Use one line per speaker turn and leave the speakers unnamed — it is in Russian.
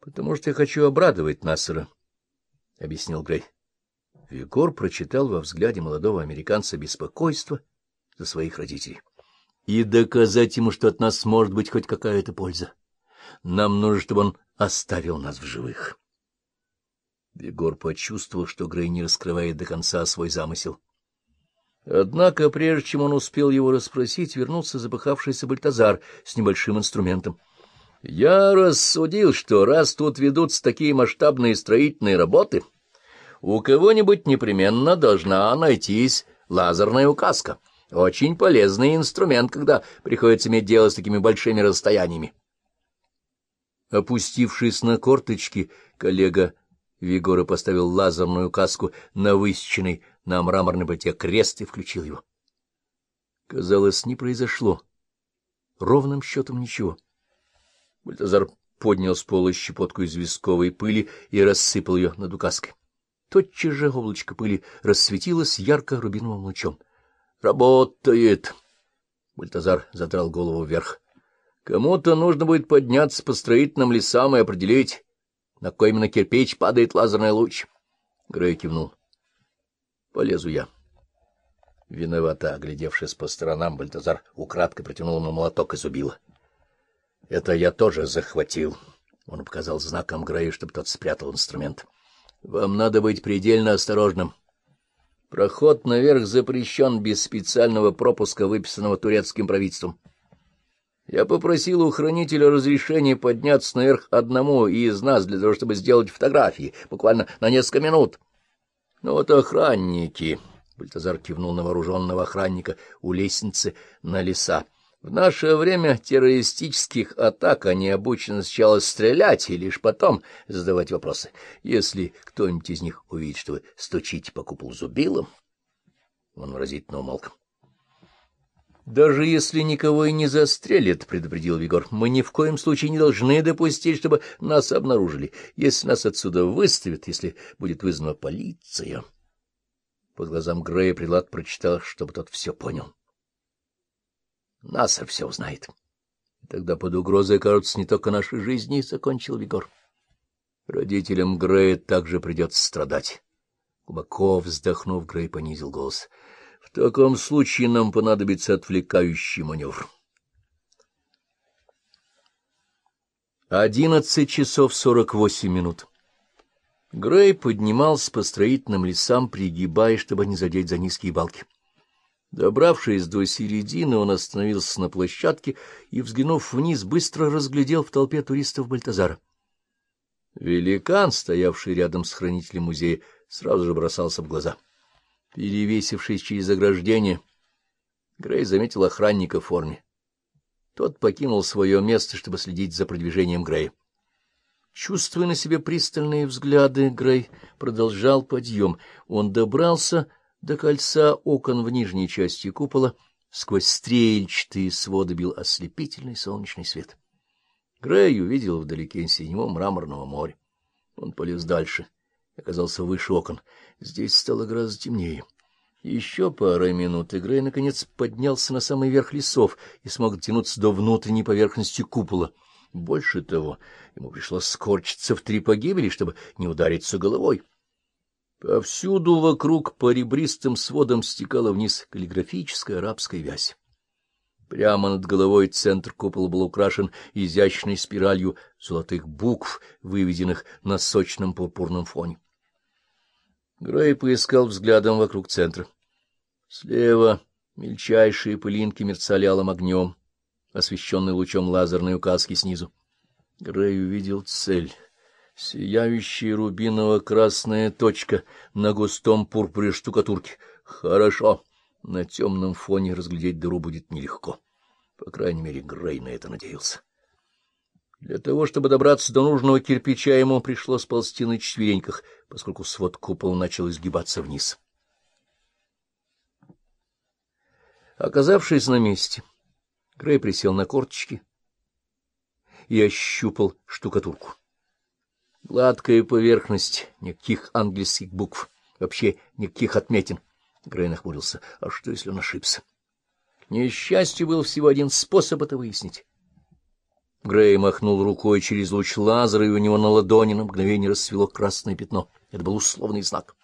— Потому что я хочу обрадовать Нассера, — объяснил Грей. Вигор прочитал во взгляде молодого американца беспокойство за своих родителей. — И доказать ему, что от нас может быть хоть какая-то польза. Нам нужно, чтобы он оставил нас в живых. Вигор почувствовал, что Грей не раскрывает до конца свой замысел. Однако, прежде чем он успел его расспросить, вернулся запыхавшийся Бальтазар с небольшим инструментом. Я рассудил, что раз тут ведутся такие масштабные строительные работы, у кого-нибудь непременно должна найтись лазерная указка. Очень полезный инструмент, когда приходится иметь дело с такими большими расстояниями. Опустившись на корточки, коллега Вигора поставил лазерную указку на высеченный на мраморной плите крест и включил его. Казалось, не произошло. Ровным счетом ничего. Бальтазар поднял с пола щепотку из висковой пыли и рассыпал ее над указкой. Тотчас же облачко пыли рассветилось ярко-рубиновым лучом. — Работает! — Бальтазар задрал голову вверх. — Кому-то нужно будет подняться по строительным лесам и определить, на какой именно кирпич падает лазерный луч. Грей кивнул. — Полезу я. Виновато оглядевшись по сторонам, Бальтазар украдкой протянул ему молоток и зубило. — это я тоже захватил. Он показал знаком Грею, чтобы тот спрятал инструмент. Вам надо быть предельно осторожным. Проход наверх запрещен без специального пропуска, выписанного турецким правительством. Я попросил у хранителя разрешения подняться наверх одному из нас для того, чтобы сделать фотографии, буквально на несколько минут. Ну вот охранники, — Бальтазар кивнул на вооруженного охранника у лестницы на леса. В наше время террористических атак они обучены сначала стрелять и лишь потом задавать вопросы. Если кто-нибудь из них увидит, что вы стучите по куполу зубилом, он выразительно умолк. — Даже если никого и не застрелят, — предупредил Вигор, — мы ни в коем случае не должны допустить, чтобы нас обнаружили. Если нас отсюда выставят, если будет вызвана полиция... По глазам Грея Прилад прочитал, чтобы тот все понял. — Насар все узнает. Тогда под угрозой окажутся не только наши жизни, — закончил Вигор. Родителям Грея также придется страдать. Глубоко вздохнув, Грей понизил голос. — В таком случае нам понадобится отвлекающий маневр. Одиннадцать часов сорок восемь минут. Грей поднимался по строительным лесам, пригибаясь, чтобы не задеть за низкие балки. Добравшись до середины, он остановился на площадке и, взглянув вниз, быстро разглядел в толпе туристов Бальтазара. Великан, стоявший рядом с хранителем музея, сразу же бросался в глаза. Перевесившись через ограждение, Грей заметил охранника в форме. Тот покинул свое место, чтобы следить за продвижением Грея. Чувствуя на себе пристальные взгляды, Грей продолжал подъем. Он добрался до кольца окон в нижней части купола сквозь стрельчатые своды бил ослепительный солнечный свет. Грей увидел вдалеке синего мраморного моря. Он полез дальше оказался выше окон. Здесь стало гораздо темнее. Еще пара минут, и Грей, наконец, поднялся на самый верх лесов и смог дотянуться до внутренней поверхности купола. Больше того, ему пришлось скорчиться в три погибели, чтобы не удариться головой. Повсюду вокруг по ребристым сводам стекала вниз каллиграфическая арабская вязь. Прямо над головой центр купола был украшен изящной спиралью золотых букв, выведенных на сочном пурпурном фоне. Грей поискал взглядом вокруг центра. Слева мельчайшие пылинки мерцали алым огнем, освещенный лучом лазерной указки снизу. Грей увидел цель — Сияющая рубиново-красная точка на густом пурпуре штукатурки. Хорошо. На темном фоне разглядеть дыру будет нелегко. По крайней мере, Грей на это надеялся. Для того, чтобы добраться до нужного кирпича, ему пришлось ползти на четвереньках, поскольку свод купола начал изгибаться вниз. Оказавшись на месте, Грей присел на корточки и ощупал штукатурку. Гладкая поверхность, никаких английских букв, вообще никаких отметин. Грей нахмурился. А что, если он ошибся? К несчастью, был всего один способ это выяснить. Грей махнул рукой через луч лазера, и у него на ладони на мгновение расцвело красное пятно. Это был условный знак.